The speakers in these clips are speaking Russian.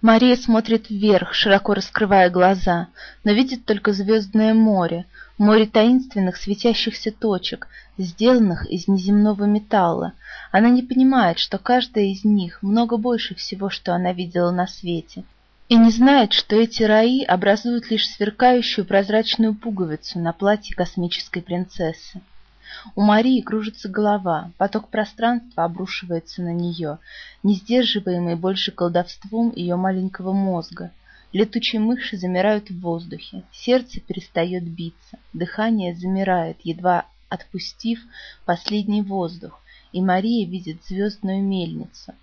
Мария смотрит вверх, широко раскрывая глаза, но видит только звездное море, море таинственных светящихся точек, сделанных из неземного металла. Она не понимает, что каждая из них много больше всего, что она видела на свете, и не знает, что эти раи образуют лишь сверкающую прозрачную пуговицу на платье космической принцессы. У Марии кружится голова, поток пространства обрушивается на нее, не сдерживаемый больше колдовством ее маленького мозга. Летучие мыши замирают в воздухе, сердце перестает биться, дыхание замирает, едва отпустив последний воздух, и Мария видит звездную мельницу.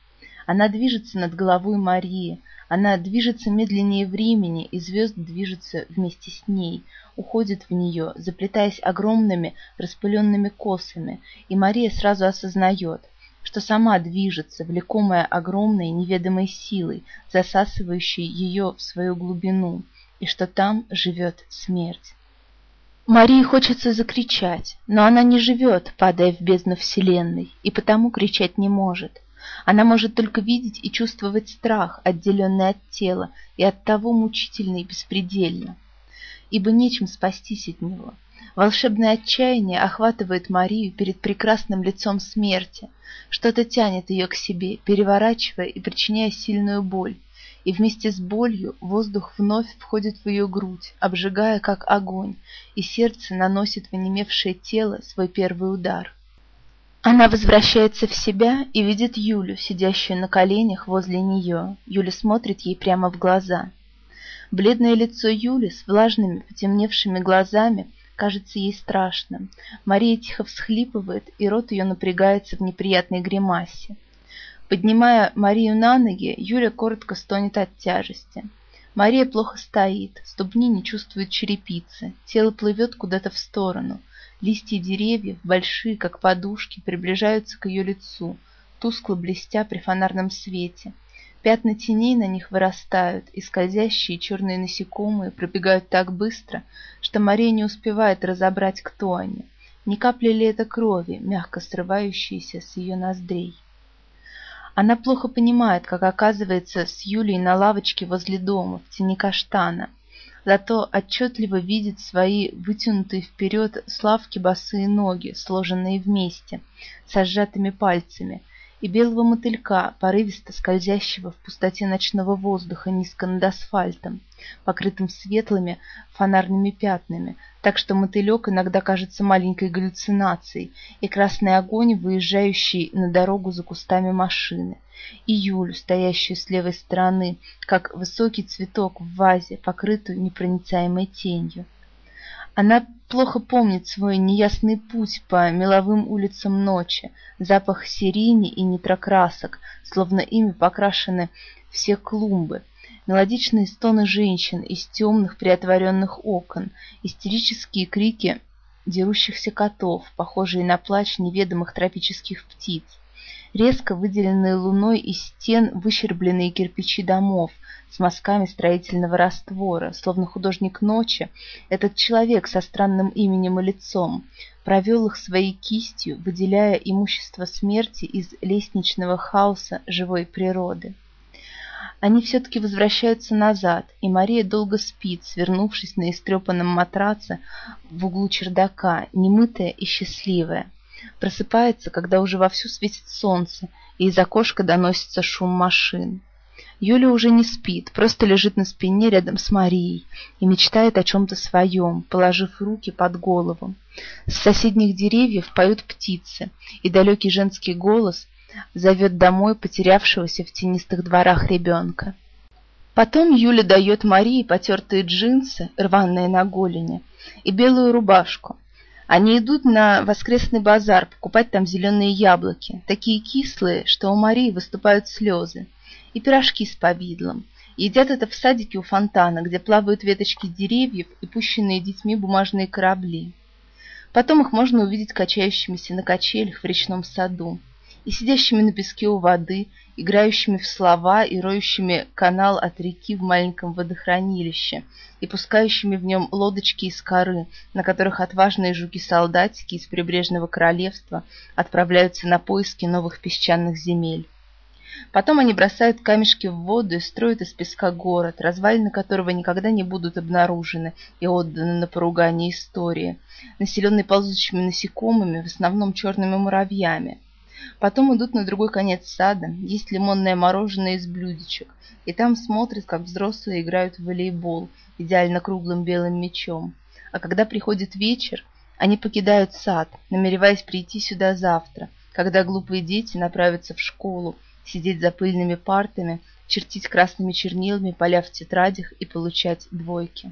Она движется над головой Марии, она движется медленнее времени, и звезды движутся вместе с ней, уходят в нее, заплетаясь огромными распыленными косами, и Мария сразу осознает, что сама движется, влекомая огромной неведомой силой, засасывающей ее в свою глубину, и что там живет смерть. Марии хочется закричать, но она не живет, падая в бездну Вселенной, и потому кричать не может. Она может только видеть и чувствовать страх, отделенный от тела, и от того мучительно и беспредельно. Ибо нечем спастись от него. Волшебное отчаяние охватывает Марию перед прекрасным лицом смерти. Что-то тянет ее к себе, переворачивая и причиняя сильную боль. И вместе с болью воздух вновь входит в ее грудь, обжигая как огонь, и сердце наносит в онемевшее тело свой первый удар. Она возвращается в себя и видит Юлю, сидящую на коленях возле нее. Юля смотрит ей прямо в глаза. Бледное лицо Юли с влажными, потемневшими глазами кажется ей страшным. Мария тихо всхлипывает, и рот ее напрягается в неприятной гримасе. Поднимая Марию на ноги, Юля коротко стонет от тяжести. Мария плохо стоит, ступни не чувствуют черепицы, тело плывет куда-то в сторону – Листья деревьев, большие, как подушки, приближаются к ее лицу, тускло блестя при фонарном свете. Пятна теней на них вырастают, и скользящие черные насекомые пробегают так быстро, что Мария не успевает разобрать, кто они. Не капли ли это крови, мягко срывающиеся с ее ноздрей? Она плохо понимает, как оказывается с Юлей на лавочке возле дома, в тени каштана – зато отчетливо видит свои вытянутые вперед славки босые ноги, сложенные вместе, со сжатыми пальцами, и белого мотылька, порывисто скользящего в пустоте ночного воздуха низко над асфальтом, покрытым светлыми фонарными пятнами, так что мотылек иногда кажется маленькой галлюцинацией, и красный огонь, выезжающий на дорогу за кустами машины и Юлю, стоящую с левой стороны, как высокий цветок в вазе, покрытую непроницаемой тенью. Она плохо помнит свой неясный путь по меловым улицам ночи, запах сирени и нитрокрасок, словно ими покрашены все клумбы, мелодичные стоны женщин из темных приотворенных окон, истерические крики дерущихся котов, похожие на плач неведомых тропических птиц резко выделенные луной из стен выщербленные кирпичи домов с мазками строительного раствора, словно художник ночи, этот человек со странным именем и лицом, провел их своей кистью, выделяя имущество смерти из лестничного хаоса живой природы. Они все-таки возвращаются назад, и Мария долго спит, свернувшись на истрепанном матраце в углу чердака, немытая и счастливая. Просыпается, когда уже вовсю светит солнце, и из окошка доносится шум машин. Юля уже не спит, просто лежит на спине рядом с Марией и мечтает о чем-то своем, положив руки под голову. С соседних деревьев поют птицы, и далекий женский голос зовет домой потерявшегося в тенистых дворах ребенка. Потом Юля дает Марии потертые джинсы, рваные на голени, и белую рубашку, они идут на воскресный базар покупать там зеленые яблоки, такие кислые, что у Марии выступают слезы, и пирожки с повидлом. Едят это в садике у фонтана, где плавают веточки деревьев и пущенные детьми бумажные корабли. Потом их можно увидеть качающимися на качелях в речном саду и сидящими на песке у воды, играющими в слова и роющими канал от реки в маленьком водохранилище, и пускающими в нем лодочки из коры, на которых отважные жуки-солдатики из прибрежного королевства отправляются на поиски новых песчаных земель. Потом они бросают камешки в воду и строят из песка город, развалины которого никогда не будут обнаружены и отданы на поругание истории, населенный ползучими насекомыми, в основном черными муравьями. Потом идут на другой конец сада, есть лимонное мороженое из блюдечек, и там смотрят, как взрослые играют в волейбол идеально круглым белым мячом. А когда приходит вечер, они покидают сад, намереваясь прийти сюда завтра, когда глупые дети направятся в школу, сидеть за пыльными партами, чертить красными чернилами поля в тетрадях и получать двойки.